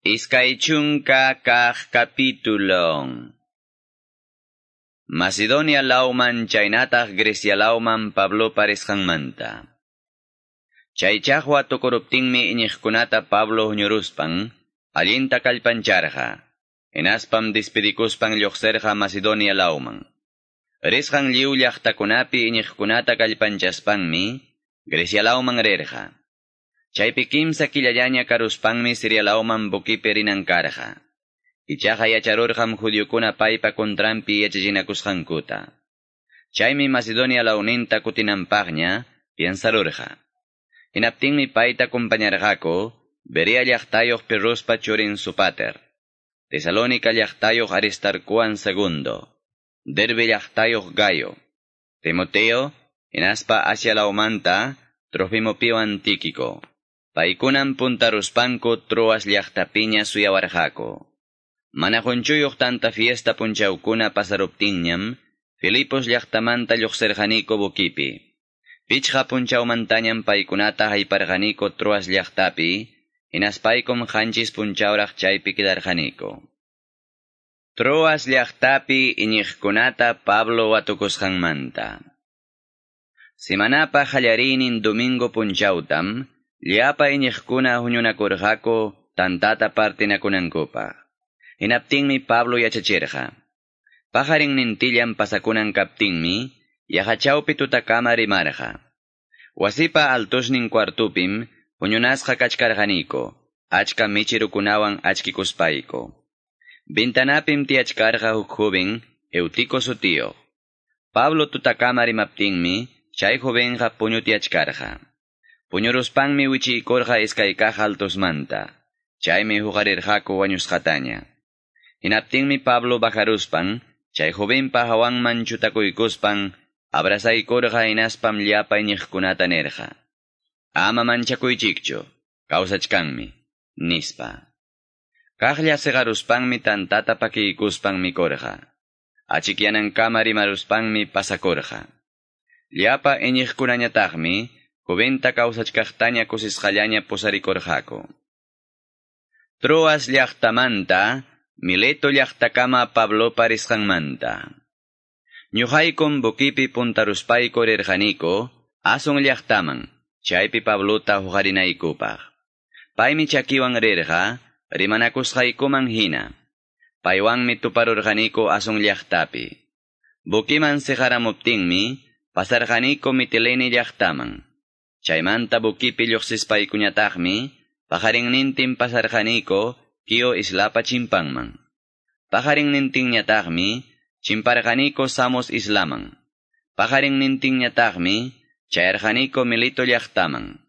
Iskaichunka kah capítulon. Macedonia lauman chaynataq Grecia lauman Pablo paresqanmanta. Chaychaqwa tokoruptinmi iñiqkunata Pablo huñuruspan, allinta kallpancharqa. Enaspam despedikuspan lluqserqa Macedonia lauman. Risqan liw llaqtakunapi iñiqkunata kallpanchaspanmi, Grecia lauman rerqa. Chaypi kimsa killallaña karuspanmi Sirialauman bukipi rinankarqa. Ichaqa yacharurqam judíokuna paypa kontranpi yachachinakusqankuta. Chaymi Macedonia launinta kutinanpaqña piensarurqa. Hinaptinmi payta acompañarqaku Berea llaqtayoq Pirruspa churin Supater. Tesalónica llaqtayoq Aristarcuan segundo. Derbe llaqtayoq Gayo. Timoteo, hinaspa Asia laumanta, Trofimopio Antíquico. Paikunan puntaruspanku Troas llaqtapiña suyawarqaku. Mana tanta fiesta punchawkuna pasaruptinñam, Filipos llaqtamanta lluqserqaniku bukipi. Pichqa punchawmantañam paykunata hayparqaniku Troas llaqtapi, inaspaykum qanchis punchawraq chaypi kidarqaniku. Troas llaqtapi iñiqkunata Pablo watukusqanmanta. Simanapa qallarinin domingo punchawtam, Llapa iñiqkuna huñunakurqaku tantata partinakunankupaq. Hinaptinmi Pablo yachachirqa. Pajarinnintillan pasakunan kaptinmi, yaqachawpi tutakama rimarqa. Wasipa altusnin kwartupim, huñunasqa kachkarqaniku, achka michirukunawan achkikuspayku. Bintanapim tiachkarqa huk joven, Eutico. Pablo tutakama rimaptinmi, chay puñu tiachkarqa. Puñuruspanmi wichiykurqa iskaykaqa altosmanta. Chaymi huqarirqaku wañusqataña. Hinaptinmi Pablo bajaruspan, chay jovenpa hawanman chutakuykuspan, abrazaykurqa inaspam llapa iñiqkunata nerqa. Ama manchakuychikchu, kawsachkanmi, nispa. Kaqlla segaruspanmi tantata pakiykuspan mikurqa. Achikyaнаnkama rimaruspanmi pasakurqa. Llapa iñiqkunañataqmi, Juventa kawsachkaqtaña kusisqallaña pusarikurqaku. Troas llaqtamanta, Mileto llaqtakama Pablo parisqanmanta. Ñuqaykum bukipi puntaruspayku rirqaniku, asun llaqtaman, chaypi Pablota huqarinaykupaq. Paymi chakiwan rirqa, rimanakusqaykuman hina. Paywanmi tuparurqaniku asun llaqtapi. Bukiman seqaramuptinmi, pasarqaniku Mitilene llaqtaman. Chaymanta bukipi lluqsispaykuñataqmi, pajarinnintin pasarqaniku kiyo islapa chimpanman. Pajarinnintinñataqmi, chimparqaniku Samos islaman. Pajarinnintinñataqmi, chayarqaniku Milito llaqtaman.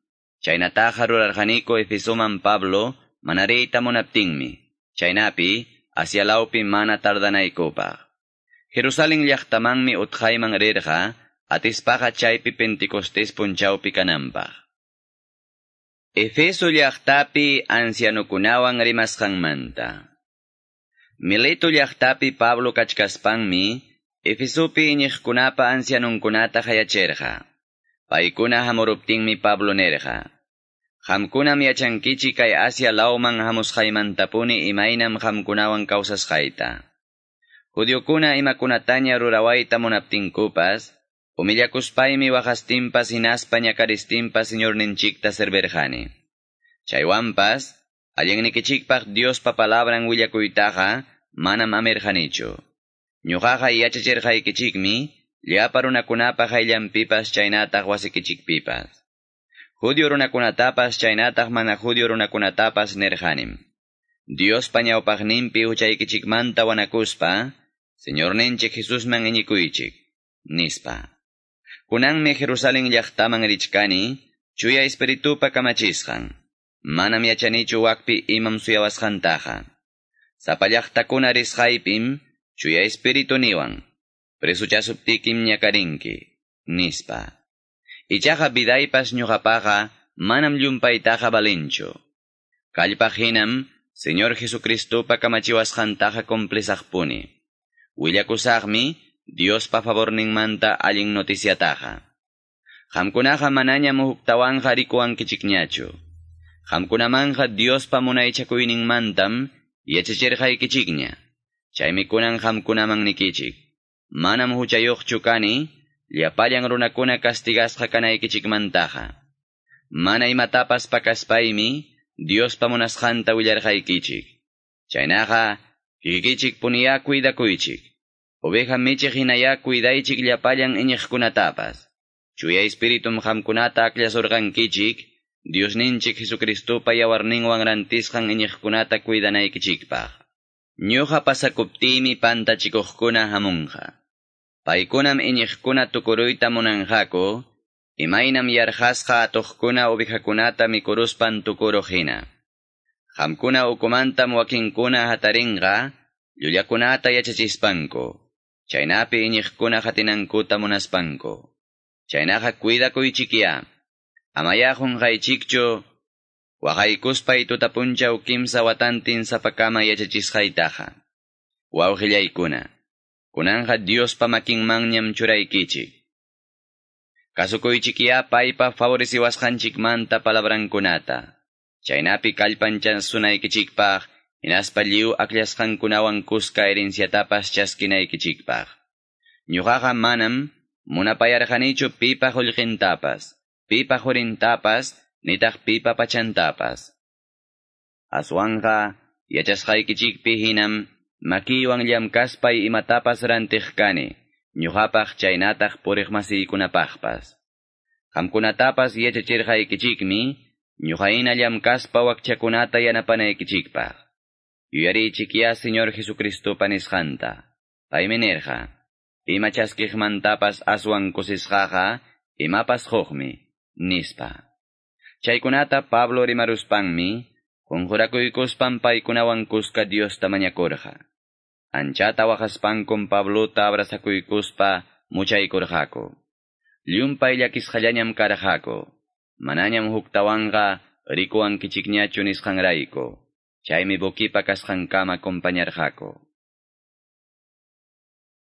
Chaynataqa rurarqaniku Efesuman Pablo, manariyta munaptinmi. Chaynapi, Asialawpi mana tardanaykupaq. Jerusalem llaqtamanmi utqayman rirqa, atispaqa chaypi Pentecostés punchawpi kananpaq. Efeso llaqtapi ancianukunawan rimasqanmanta. Mileto llaqtapi Pablo kachkaspanmi, Efesopi iñiqkunapa ancianunkunata hayachirqa. Paykuna hamuruptinmi Pablo nerqa. Hamkunam yachankichi kay Asia lawman hamusqaymantapuni imaynam hamkunawan kawsasqayta. Judiokuna imakunataña rurawayta munaptinkupas, Humillakuspaymi waqastinpas hinaspa ñakaristinpas señorninchikta serverjani. Chaywanpas, allinnikichikpaq Diospa palabran willakuytaqa manam amirjanichu. Ñuqaqa yachachirqaykichikmi, llapa runakunapaq ayllanpipas chaynataq wasikichikpipas. Judio runakunatapas chaynataq mana judio runakunatapas nerjanim. Diospa ñawpaqninpi huchaykichikmanta wanakuspa, Señorninchik Jesusman iñikuychik, nispa. Kunanmi Jerusalem llaqtaman richkani, chuya espiritupa kamachisqan. Manam yachanichu wakpi imam suyawasqantaqa. Sapa llaqtakuna risqaypim, chuya espiritu niwan. Presuchasuptikim ñakarinki, nispa. Ichaqa bidaypas ñuqapaqa manam llumpaytaqa balinchu. Kallpaq hinam, Señor Jesucristupa kamachiwasqantaqa complesaqpuni. Willakusaqmi, Diospa favor ninmanta allin noticiataja. Hamkunaha manaña muhuktawanja rikuan kichikñachu. Hamkunamanja Diospa munaychakuinin mantam, yachacherjay kichikña. Chaymikunam hamkunaman nikichik. Mana muhuchayoqchu kani, llapallan runakuna castigasqa kanaykichikmantaja. Mana imatapas pakaspaymi, Diospa munasqanta willarjaykichik. Chaynaqa, kikichik puniyakuy dakuychik. Oveja michik hinaya cuidaychik llapallan iñiqkunatapas. Chuya espiritum qamkunata aklasurqankichik, Dios ninchik Jesucristupa yawarninwan rantisqan iñiqkunata cuidanaykichikpaq. Ñuqa pasakuptimi pantachikuqkuna hamunqa. Paykunam iñiqkuna tukuruyta munanqaku, imaynam yarqasqa atuqkuna ovejakunata mikuruspan tukuru hina. Qamkuna ukumantam wakinkuna hatarinqa, llullakunata yachachispanku. Chaynapi iñiqkuna hatinankuta munaspanku. Chaynaqa cuidakuychikya. Amaya qunqaychikchu, waqaykuspay tutapunchaw kimsa watantin sapakama yachachisqaytaqa. Wawqillaykuna, kunanja Diospa makinmanñam churaykichik. Kasukuychikya paypa favorisiwasqanchikmanta palabrankunata. Chaynapi kallpanchan sunaykichikpaq, hinaspa lliw aklasqankunawan kuska herenciatapas chaskinaykichikpaq. Ñuqaqa manam munapayarqanichu pipa qullqintapas, pipa hurintapas, nitaq pipa pachantapas. Aswanqa yachasqaykichikpi hinam makiwan llamkaspay imatapas rantiq kani, ñuqapaq chaynataq puriqmasiykunapaqpas. Qamkunatapas yachachirqaykichikmi, ñuqayna llamkaspa wakchakunata yanapanaykichikpaq. Yuyarichikya Señor Jesucristupa nisqanta. Paymi nirqa, ima chaskiqmantapas aswan kusisqaqa, imapas huqmi, nispa. Chaykunata Pablo rimaruspanmi, conjurakuykuspan paykunawan kuska Diosta mañakurqa. Anchata waqaspankun Pablota abrazakuykuspa muchaykurqaku. Llumpay llakisqallañam karqaku. Manañam huktawanqa rikuwan kichikñachu nisqanrayku. Chaymi bukipa kasqankama acompañarqaku.